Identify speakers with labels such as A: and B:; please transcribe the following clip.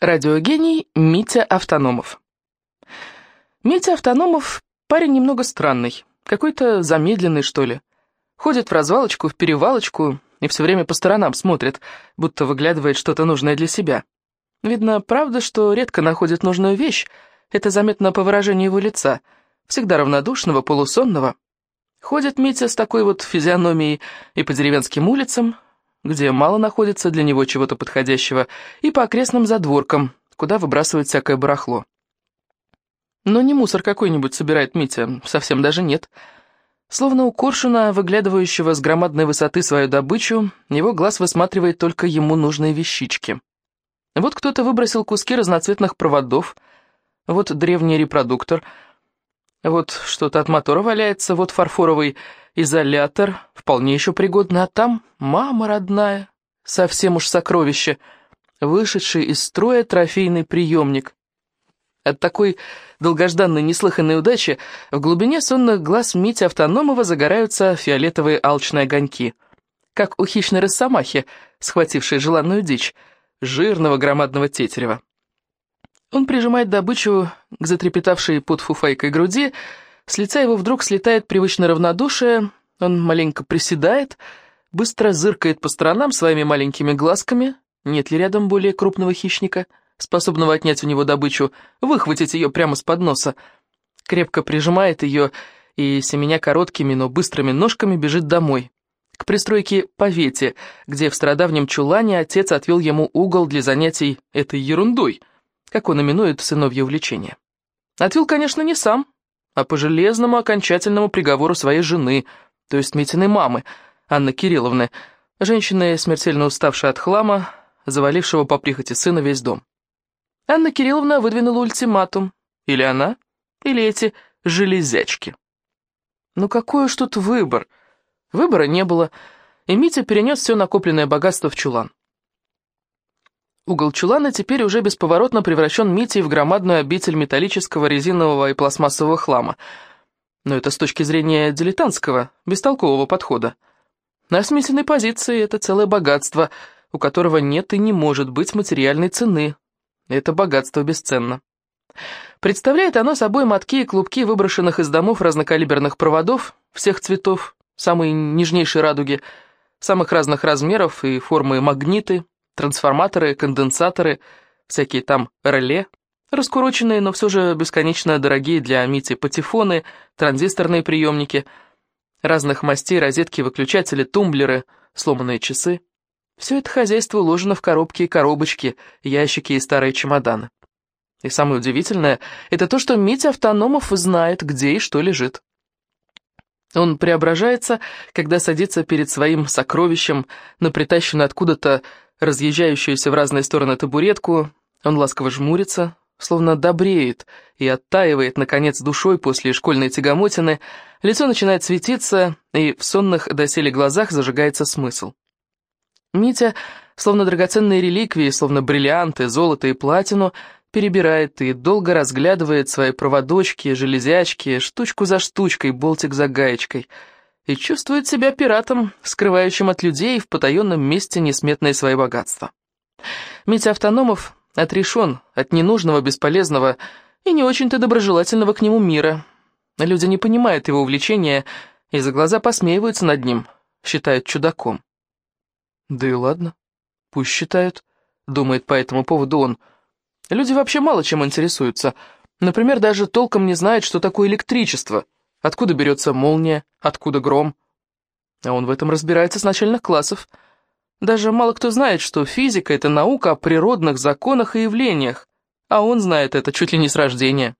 A: Радиогений Митя Автономов. Митя Автономов парень немного странный, какой-то замедленный, что ли. Ходит в развалочку, в перевалочку и все время по сторонам смотрит, будто выглядывает что-то нужное для себя. Видно, правда, что редко находит нужную вещь, это заметно по выражению его лица, всегда равнодушного, полусонного. Ходит Митя с такой вот физиономией и по деревенским улицам, где мало находится для него чего-то подходящего, и по окрестным задворкам, куда выбрасывают всякое барахло. Но не мусор какой-нибудь собирает Митя, совсем даже нет. Словно у коршуна, выглядывающего с громадной высоты свою добычу, его глаз высматривает только ему нужные вещички. Вот кто-то выбросил куски разноцветных проводов, вот древний репродуктор, вот что-то от мотора валяется, вот фарфоровый Изолятор вполне еще пригодный, а там мама родная, совсем уж сокровище, вышедший из строя трофейный приемник. От такой долгожданной неслыханной удачи в глубине сонных глаз Мити Автономова загораются фиолетовые алчные огоньки, как у хищной росомахи, схватившей желанную дичь, жирного громадного тетерева. Он прижимает добычу к затрепетавшей под фуфайкой груди, с лица его вдруг слетает привычное равнодушие, он маленько приседает, быстро зыркает по сторонам своими маленькими глазками, нет ли рядом более крупного хищника, способного отнять у него добычу, выхватить ее прямо с подноса, крепко прижимает ее и, семеня короткими, но быстрыми ножками, бежит домой, к пристройке Повете, где в стародавнем чулане отец отвел ему угол для занятий этой ерундой, как он именует сыновье увлечение. Отвел, конечно, не сам, а по железному окончательному приговору своей жены, то есть Митиной мамы, Анны Кирилловны, женщины, смертельно уставшей от хлама, завалившего по прихоти сына весь дом. Анна Кирилловна выдвинула ультиматум. Или она, или эти железячки. Ну какой уж тут выбор? Выбора не было, и Митя перенес все накопленное богатство в чулан. Угол чулана теперь уже бесповоротно превращен Митей в громадную обитель металлического, резинового и пластмассового хлама. Но это с точки зрения дилетантского, бестолкового подхода. На осмысленной позиции это целое богатство, у которого нет и не может быть материальной цены. Это богатство бесценно. Представляет оно собой мотки и клубки выброшенных из домов разнокалиберных проводов всех цветов, самой нежнейшей радуги, самых разных размеров и формы магниты, трансформаторы, конденсаторы, всякие там реле, раскуроченные, но все же бесконечно дорогие для Мити патефоны, транзисторные приемники, разных мастей, розетки, выключатели, тумблеры, сломанные часы. Все это хозяйство уложено в коробки и коробочки, ящики и старые чемоданы. И самое удивительное, это то, что Митя Автономов знает, где и что лежит. Он преображается, когда садится перед своим сокровищем на притащенную откуда-то разъезжающуюся в разные стороны табуретку, он ласково жмурится, словно добреет и оттаивает, наконец, душой после школьной тягомотины, лицо начинает светиться, и в сонных доселе глазах зажигается смысл. Митя, словно драгоценные реликвии, словно бриллианты, золото и платину, перебирает и долго разглядывает свои проводочки, железячки, штучку за штучкой, болтик за гаечкой — и чувствует себя пиратом, скрывающим от людей в потаенном месте несметное свои богатства. Митя Автономов отрешен от ненужного, бесполезного и не очень-то доброжелательного к нему мира. Люди не понимают его увлечения и за глаза посмеиваются над ним, считают чудаком. Да и ладно, пусть считают, думает по этому поводу он. Люди вообще мало чем интересуются. Например, даже толком не знают, что такое электричество — Откуда берется молния, откуда гром? А он в этом разбирается с начальных классов. Даже мало кто знает, что физика — это наука о природных законах и явлениях, а он знает это чуть ли не с рождения.